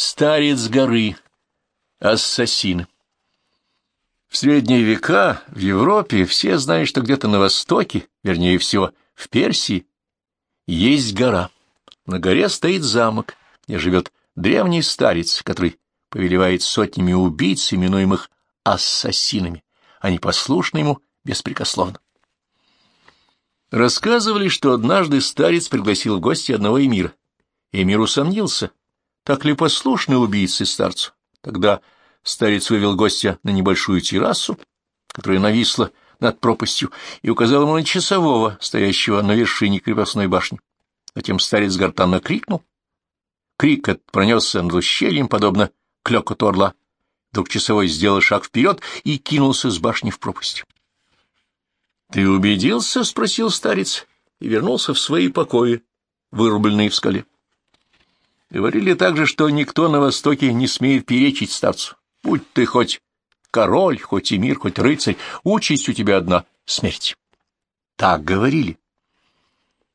Старец горы. Ассасин. В средние века в Европе все знают, что где-то на востоке, вернее всего, в Персии, есть гора. На горе стоит замок, где живет древний старец, который повелевает сотнями убийц, именуемых ассасинами. Они послушны ему беспрекословно. Рассказывали, что однажды старец пригласил в гости одного эмира. Эмир усомнился, так ли послушны убийцы старцу. Тогда старец вывел гостя на небольшую террасу, которая нависла над пропастью, и указал ему на часового, стоящего на вершине крепостной башни. Затем старец гортанно крикнул. Крик этот пронесся над ущельем, подобно клёкоту орла. Вдруг часовой сделал шаг вперед и кинулся с башни в пропасть. — Ты убедился? — спросил старец и вернулся в свои покои, вырубленные в скале. Говорили также, что никто на Востоке не смеет перечить старцу. Будь ты хоть король, хоть эмир, хоть рыцарь, участь у тебя одна — смерть. Так говорили.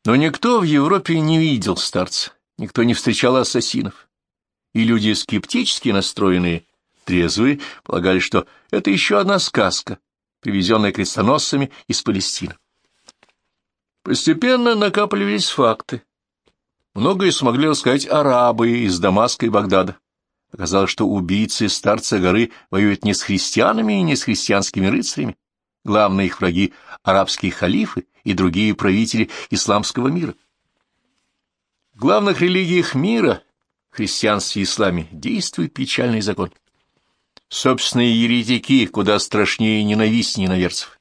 Но никто в Европе не видел старца, никто не встречал ассасинов. И люди скептически настроенные, трезвые, полагали, что это еще одна сказка, привезенная крестоносцами из Палестины. Постепенно накапливались факты. Многое смогли рассказать арабы из Дамаска и Багдада. Оказалось, что убийцы старца горы воюют не с христианами и не с христианскими рыцарями. Главные их враги — арабские халифы и другие правители исламского мира. В главных религиях мира, христианстве и исламе, действует печальный закон. Собственные еретики куда страшнее и ненавистнее наверцев.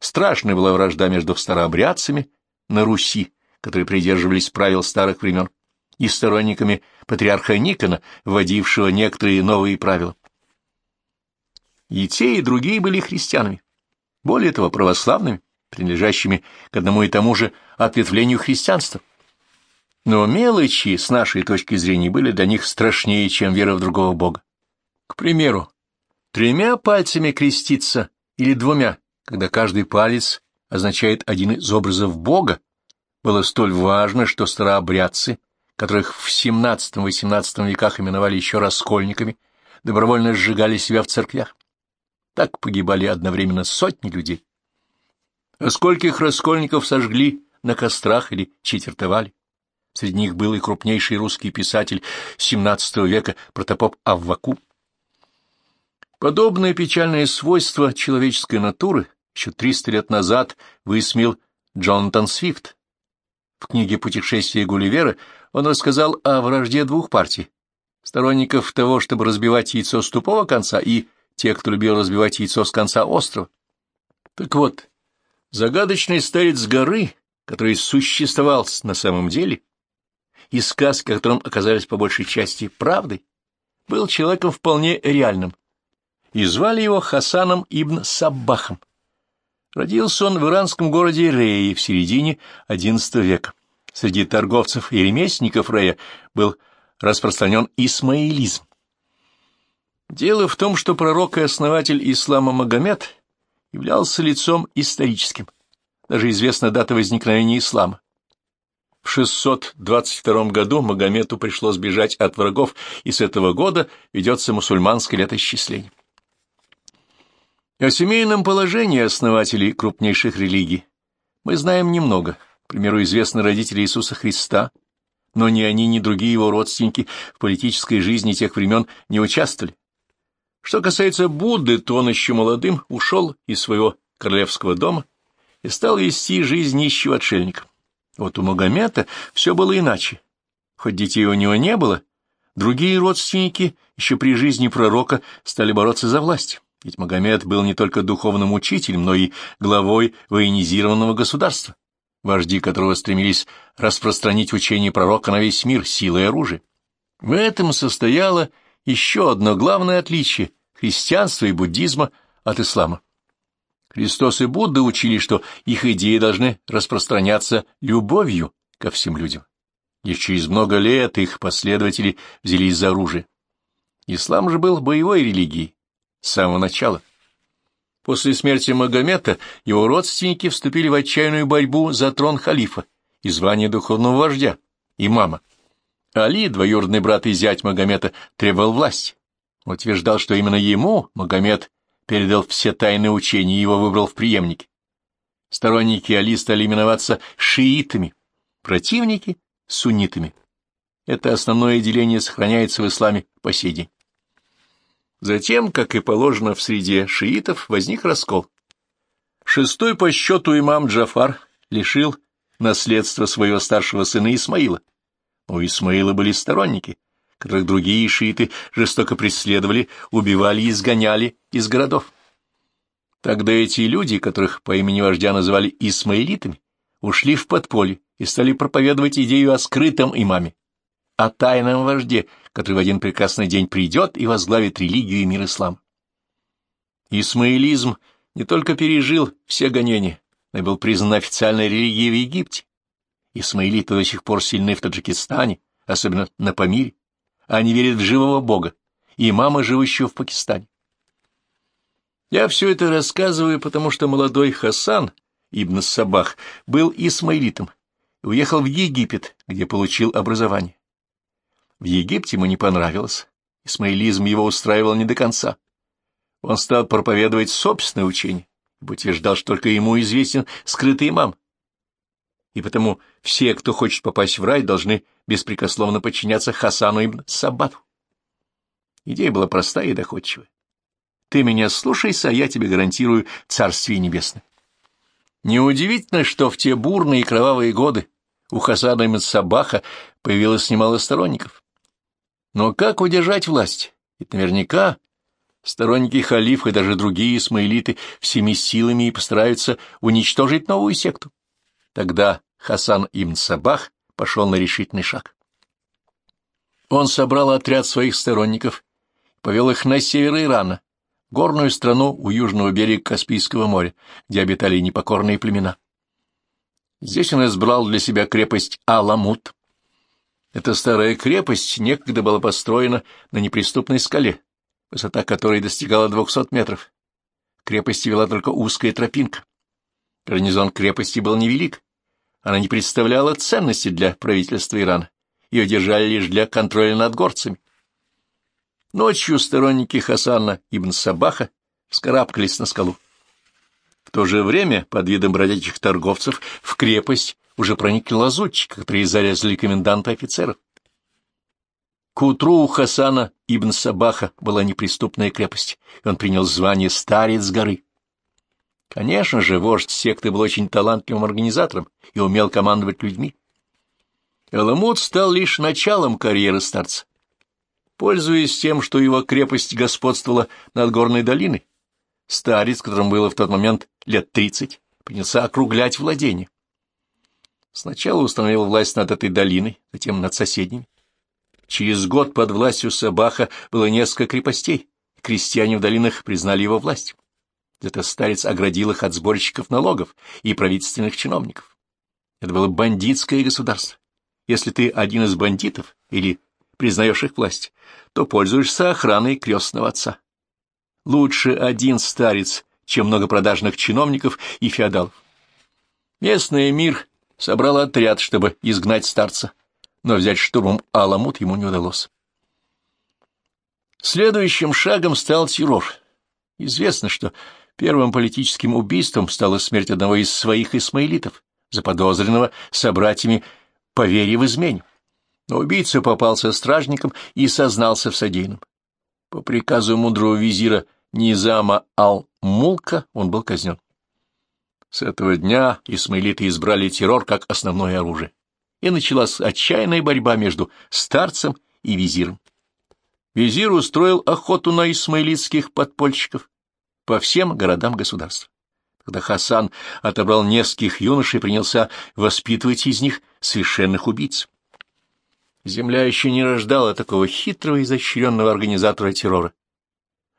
Страшная была вражда между старообрядцами на Руси, которые придерживались правил старых времен, и сторонниками патриарха Никона, вводившего некоторые новые правила. И те, и другие были христианами, более того, православными, принадлежащими к одному и тому же ответвлению христианства. Но мелочи, с нашей точки зрения, были для них страшнее, чем вера в другого бога. К примеру, тремя пальцами креститься или двумя, когда каждый палец означает один из образов Бога, было столь важно, что старообрядцы, которых в XVII-XVIII веках именовали еще раскольниками, добровольно сжигали себя в церквях. Так погибали одновременно сотни людей. А скольких раскольников сожгли на кострах или четвертовали? Среди них был и крупнейший русский писатель XVII века протопоп Авваку. Подобное печальное свойство человеческой натуры еще 300 лет назад высмеял Джонатан Свифт. В книге «Путешествие Гулливера» он рассказал о вражде двух партий — сторонников того, чтобы разбивать яйцо с тупого конца, и тех, кто любил разбивать яйцо с конца острова. Так вот, загадочный старец горы, который существовал на самом деле, и сказки, которым оказались по большей части правдой, был человеком вполне реальным, и звали его Хасаном ибн Саббахом. Родился он в иранском городе Рее в середине XI века. Среди торговцев и ремесленников Рея был распространен исмаилизм. Дело в том, что пророк и основатель ислама Магомед являлся лицом историческим. Даже известна дата возникновения ислама. В 622 году Магомету пришлось бежать от врагов, и с этого года ведется мусульманское летоисчисление. О семейном положении основателей крупнейших религий мы знаем немного. К примеру, известны родители Иисуса Христа, но ни они, ни другие его родственники в политической жизни тех времен не участвовали. Что касается Будды, то он еще молодым ушел из своего королевского дома и стал вести жизнь нищего отшельника. Вот у Магомета все было иначе. Хоть детей у него не было, другие родственники еще при жизни пророка стали бороться за власть. Ведь Магомед был не только духовным учителем, но и главой военизированного государства, вожди которого стремились распространить учение пророка на весь мир силой оружия. В этом состояло еще одно главное отличие христианства и буддизма от ислама. Христос и Будда учили, что их идеи должны распространяться любовью ко всем людям. Лишь через много лет их последователи взялись за оружие. Ислам же был боевой религией, с самого начала. После смерти Магомета его родственники вступили в отчаянную борьбу за трон халифа и звание духовного вождя, имама. Али, двоюродный брат и зять Магомета, требовал власти. Утверждал, что именно ему Магомед передал все тайны учения и его выбрал в преемнике. Сторонники Али стали именоваться шиитами, противники — суннитами. Это основное деление сохраняется в исламе по сей день. Затем, как и положено в среде шиитов, возник раскол. Шестой по счету имам Джафар лишил наследства своего старшего сына Исмаила. У Исмаила были сторонники, которых другие шииты жестоко преследовали, убивали и изгоняли из городов. Тогда эти люди, которых по имени вождя называли исмаилитами, ушли в подполье и стали проповедовать идею о скрытом имаме, о тайном вожде, который в один прекрасный день придет и возглавит религию и мир ислам. Исмаилизм не только пережил все гонения, но и был признан официальной религией в Египте. Исмаилиты до сих пор сильны в Таджикистане, особенно на Памире. Они верят в живого Бога, имама, живущего в Пакистане. Я все это рассказываю, потому что молодой Хасан, Ибн Сабах, был исмаилитом и уехал в Египет, где получил образование. В Египте ему не понравилось, исмаилизм его устраивал не до конца. Он стал проповедовать собственное учение, ибо утверждал, что только ему известен скрытый имам. И потому все, кто хочет попасть в рай, должны беспрекословно подчиняться Хасану ибн Сабату. Идея была простая и доходчивая. Ты меня слушайся, а я тебе гарантирую Царствие Небесное. Неудивительно, что в те бурные и кровавые годы у Хасана и Сабаха появилось немало сторонников. Но как удержать власть? Ведь наверняка сторонники халифа и даже другие исмаилиты всеми силами и постараются уничтожить новую секту. Тогда Хасан ибн Сабах пошел на решительный шаг. Он собрал отряд своих сторонников, повел их на север Ирана, горную страну у южного берега Каспийского моря, где обитали непокорные племена. Здесь он избрал для себя крепость Аламут. Эта старая крепость некогда была построена на неприступной скале, высота которой достигала двухсот метров. К крепости вела только узкая тропинка. Гарнизон крепости был невелик. Она не представляла ценности для правительства Ирана. Ее держали лишь для контроля над горцами. Ночью сторонники Хасана ибн Сабаха вскарабкались на скалу. В то же время, под видом бродячих торговцев, в крепость уже проникли лазутчики, которые зарезали коменданта офицеров. К утру у Хасана ибн Сабаха была неприступная крепость, и он принял звание «Старец горы». Конечно же, вождь секты был очень талантливым организатором и умел командовать людьми. Эламут стал лишь началом карьеры старца. Пользуясь тем, что его крепость господствовала над горной долиной, старец, которому было в тот момент лет тридцать, принялся округлять владение. Сначала установил власть над этой долиной, затем над соседними. Через год под властью Сабаха было несколько крепостей, крестьяне в долинах признали его власть. Это старец оградил их от сборщиков налогов и правительственных чиновников. Это было бандитское государство. Если ты один из бандитов или признаешь их власть, то пользуешься охраной крестного отца. Лучше один старец, чем много продажных чиновников и феодалов. Местный мир собрал отряд, чтобы изгнать старца, но взять штурмом Аламут ему не удалось. Следующим шагом стал террор. Известно, что первым политическим убийством стала смерть одного из своих исмаилитов, заподозренного собратьями по вере в измене. Но убийца попался стражником и сознался в содеянном. По приказу мудрого визира Низама Ал-Мулка он был казнен. С этого дня исмаилиты избрали террор как основное оружие, и началась отчаянная борьба между старцем и визиром. Визир устроил охоту на исмаилитских подпольщиков по всем городам государства. Когда Хасан отобрал нескольких юношей, принялся воспитывать из них совершенных убийц. Земля еще не рождала такого хитрого и изощренного организатора террора.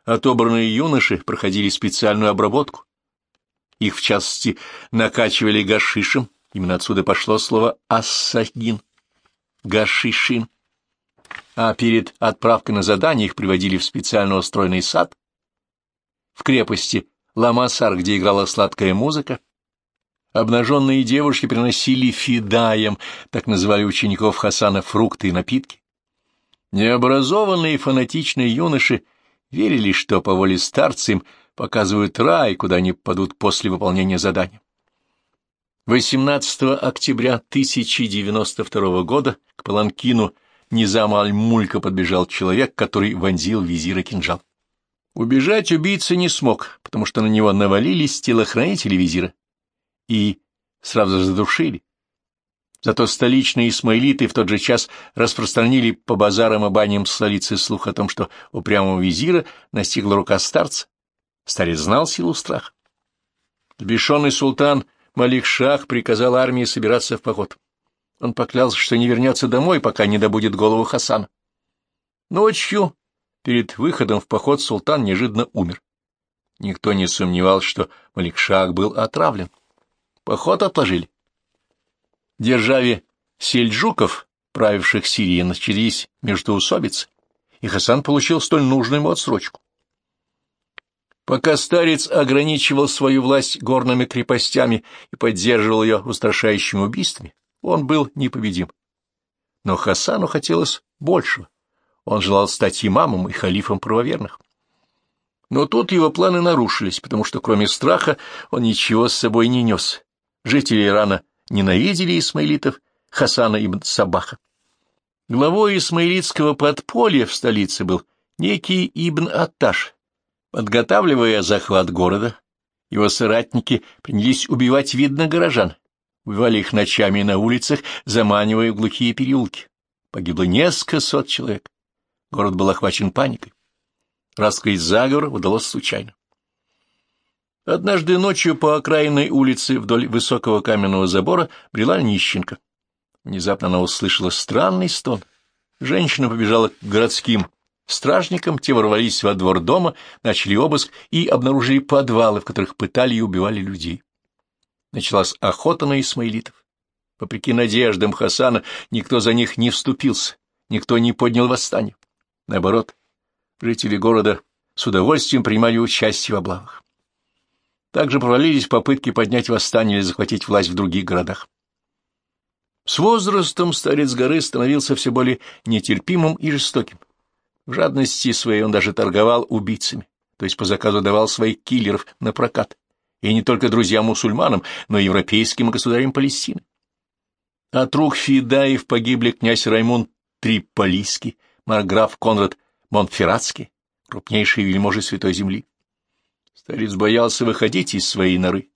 Отобранные юноши проходили специальную обработку. Их, в частности, накачивали гашишем, именно отсюда пошло слово «ассагин» — гашишин. А перед отправкой на задание их приводили в специально устроенный сад. В крепости Ламасар, где играла сладкая музыка, Обнаженные девушки приносили фидаям, так называли учеников Хасана, фрукты и напитки. Необразованные фанатичные юноши верили, что по воле старца им показывают рай, куда они падут после выполнения задания. 18 октября 1092 года к Паланкину Низама Аль-Мулька подбежал человек, который вонзил визира кинжал. Убежать убийца не смог, потому что на него навалились телохранители визира и сразу задушили. Зато столичные исмаилиты в тот же час распространили по базарам и баням столицы слух о том, что упрямого визира настигла рука старца. Старец знал силу страха. Сбешенный султан Малик-Шах приказал армии собираться в поход. Он поклялся, что не вернется домой, пока не добудет голову Хасана. Ночью, перед выходом в поход, султан неожиданно умер. Никто не сомневался, что Малик-Шах был отравлен. Поход отложили державе сельджуков, правивших Сирией, начались междоусобицы, и Хасан получил столь нужную ему отсрочку. Пока старец ограничивал свою власть горными крепостями и поддерживал ее устрашающими убийствами, он был непобедим. Но Хасану хотелось большего. Он желал стать имамом и халифом правоверных. Но тут его планы нарушились, потому что кроме страха он ничего с собой не нес. Жители Ирана ненавидели исмаилитов Хасана ибн Сабаха. Главой исмаилитского подполья в столице был некий Ибн Атташ. Подготавливая захват города, его соратники принялись убивать видно горожан, убивали их ночами на улицах, заманивая в глухие переулки. Погибло несколько сот человек. Город был охвачен паникой. Раскрыть заговор удалось случайно. Однажды ночью по окраинной улице вдоль высокого каменного забора брела нищенка. Внезапно она услышала странный стон. Женщина побежала к городским стражникам, те ворвались во двор дома, начали обыск и обнаружили подвалы, в которых пытали и убивали людей. Началась охота на исмаилитов. Вопреки надеждам Хасана, никто за них не вступился, никто не поднял восстание. Наоборот, жители города с удовольствием принимали участие в облавах. Также провалились попытки поднять восстание или захватить власть в других городах. С возрастом старец горы становился все более нетерпимым и жестоким. В жадности своей он даже торговал убийцами, то есть по заказу давал своих киллеров на прокат, и не только друзьям-мусульманам, но и европейским государям Палестины. От рук Фидаев погибли князь Раймун Триполийский, марграф Конрад Монферратский, крупнейшие вельможи Святой Земли. Старец боялся выходить из своей норы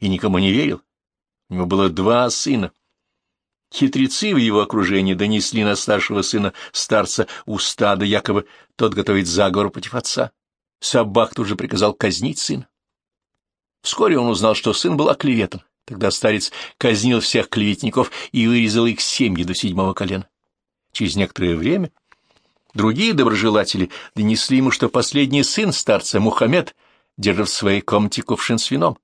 и никому не верил. У него было два сына. Хитрецы в его окружении донесли на старшего сына старца у стада, якобы тот готовит заговор против отца. Собак тут же приказал казнить сына. Вскоре он узнал, что сын был оклеветан. Тогда старец казнил всех клеветников и вырезал их семьи до седьмого колена. Через некоторое время другие доброжелатели донесли ему, что последний сын старца, Мухаммед, держа в своей комнате кувшин с вином.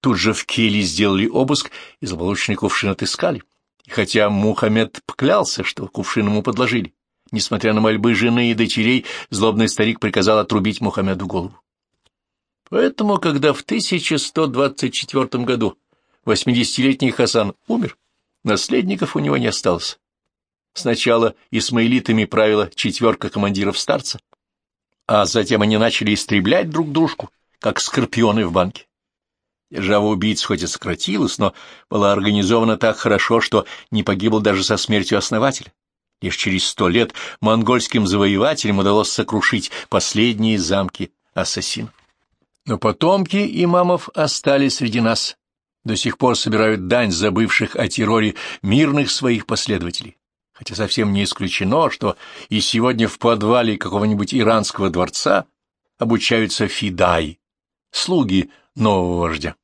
Тут же в келье сделали обыск и злополучный кувшин отыскали. И хотя Мухаммед поклялся, что кувшин ему подложили, несмотря на мольбы жены и дочерей, злобный старик приказал отрубить Мухаммеду голову. Поэтому, когда в 1124 году восьмидесятилетний Хасан умер, наследников у него не осталось. Сначала исмаилитами правила четверка командиров старца, а затем они начали истреблять друг дружку, как скорпионы в банке. Держава убийц хоть и сократилась, но была организована так хорошо, что не погибла даже со смертью основателя. Лишь через сто лет монгольским завоевателям удалось сокрушить последние замки ассасинов. Но потомки имамов остались среди нас, до сих пор собирают дань забывших о терроре мирных своих последователей хотя совсем не исключено, что и сегодня в подвале какого-нибудь иранского дворца обучаются фидаи, слуги нового вождя.